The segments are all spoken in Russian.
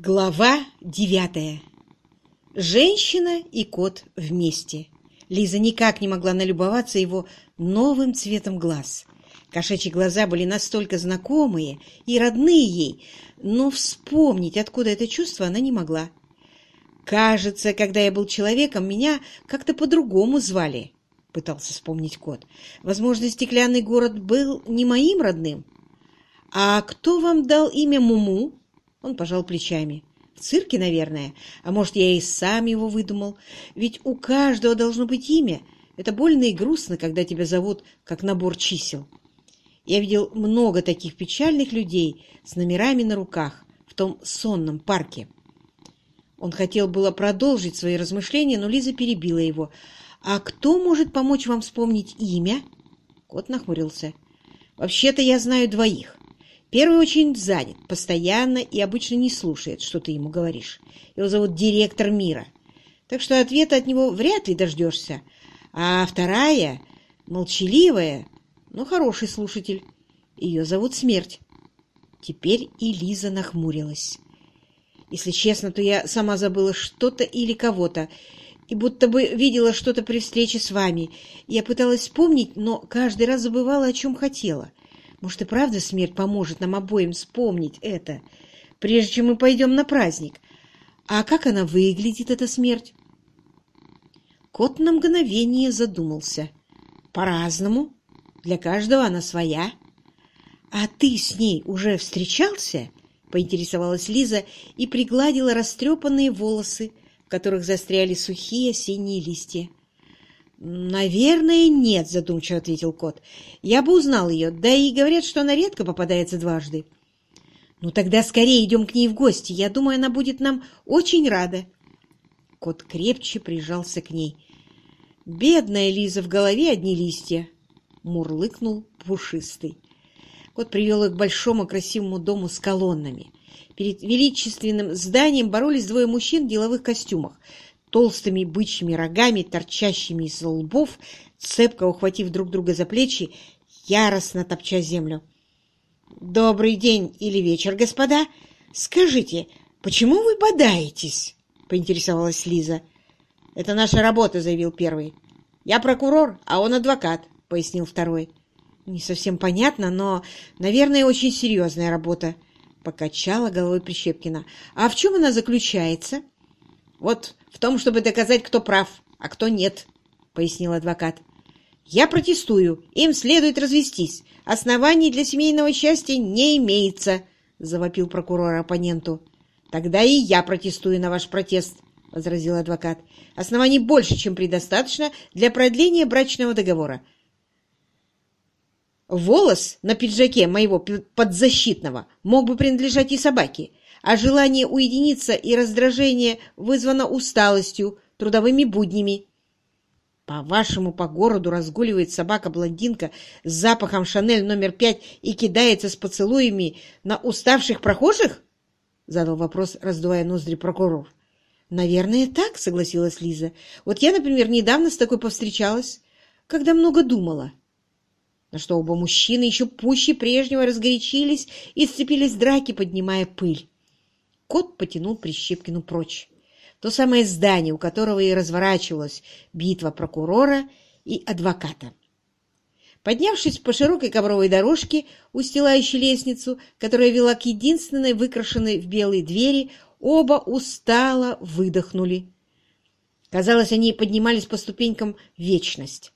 Глава девятая. Женщина и кот вместе. Лиза никак не могла налюбоваться его новым цветом глаз. Кошачьи глаза были настолько знакомые и родные ей, но вспомнить, откуда это чувство, она не могла. «Кажется, когда я был человеком, меня как-то по-другому звали», — пытался вспомнить кот. «Возможно, стеклянный город был не моим родным». «А кто вам дал имя Муму?» Он пожал плечами. В цирке, наверное. А может, я и сам его выдумал. Ведь у каждого должно быть имя. Это больно и грустно, когда тебя зовут как набор чисел. Я видел много таких печальных людей с номерами на руках в том сонном парке. Он хотел было продолжить свои размышления, но Лиза перебила его. «А кто может помочь вам вспомнить имя?» Кот нахмурился. «Вообще-то я знаю двоих. Первый очень занят, постоянно и обычно не слушает, что ты ему говоришь. Его зовут директор мира. Так что ответа от него вряд ли дождешься. А вторая, молчаливая, но хороший слушатель. Ее зовут Смерть. Теперь и Лиза нахмурилась. Если честно, то я сама забыла что-то или кого-то, и будто бы видела что-то при встрече с вами. Я пыталась вспомнить, но каждый раз забывала, о чем хотела. Может, и правда смерть поможет нам обоим вспомнить это, прежде чем мы пойдем на праздник. А как она выглядит, эта смерть? Кот на мгновение задумался. По-разному. Для каждого она своя. А ты с ней уже встречался? Поинтересовалась Лиза и пригладила растрепанные волосы, в которых застряли сухие осенние листья. «Наверное, нет», — задумчиво ответил кот. «Я бы узнал ее, да и говорят, что она редко попадается дважды». «Ну тогда скорее идем к ней в гости. Я думаю, она будет нам очень рада». Кот крепче прижался к ней. «Бедная Лиза, в голове одни листья!» — мурлыкнул пушистый. Кот привел их к большому красивому дому с колоннами. Перед величественным зданием боролись двое мужчин в деловых костюмах — толстыми бычьими рогами, торчащими из лбов, цепко ухватив друг друга за плечи, яростно топча землю. «Добрый день или вечер, господа! Скажите, почему вы бодаетесь?» — поинтересовалась Лиза. «Это наша работа», — заявил первый. «Я прокурор, а он адвокат», — пояснил второй. «Не совсем понятно, но, наверное, очень серьезная работа», — покачала головой Прищепкина. «А в чем она заключается?» «Вот в том, чтобы доказать, кто прав, а кто нет», — пояснил адвокат. «Я протестую. Им следует развестись. Оснований для семейного счастья не имеется», — завопил прокурор оппоненту. «Тогда и я протестую на ваш протест», — возразил адвокат. «Оснований больше, чем предостаточно для продления брачного договора. Волос на пиджаке моего подзащитного мог бы принадлежать и собаке, а желание уединиться и раздражение вызвано усталостью, трудовыми буднями. По-вашему, по городу разгуливает собака-блондинка с запахом Шанель номер пять и кидается с поцелуями на уставших прохожих? Задал вопрос, раздувая ноздри прокурор. Наверное, так, согласилась Лиза. Вот я, например, недавно с такой повстречалась, когда много думала. На что оба мужчины еще пуще прежнего разгорячились и сцепились в драке, поднимая пыль. Кот потянул Прищепкину прочь. То самое здание, у которого и разворачивалась битва прокурора и адвоката. Поднявшись по широкой ковровой дорожке, устилающей лестницу, которая вела к единственной выкрашенной в белые двери, оба устало выдохнули. Казалось, они поднимались по ступенькам в вечность.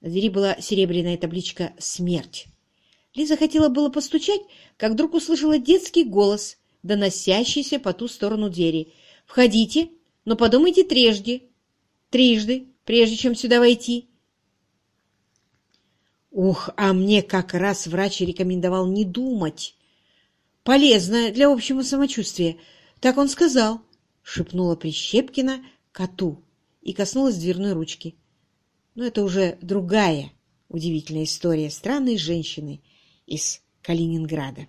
На двери была серебряная табличка «Смерть». Лиза хотела было постучать, как вдруг услышала детский голос, доносящийся по ту сторону двери. «Входите, но подумайте трижды, трижды, прежде чем сюда войти». «Ух, а мне как раз врач рекомендовал не думать. Полезно для общего самочувствия. Так он сказал», — шепнула Прищепкина коту и коснулась дверной ручки. Но это уже другая удивительная история странной женщины из Калининграда.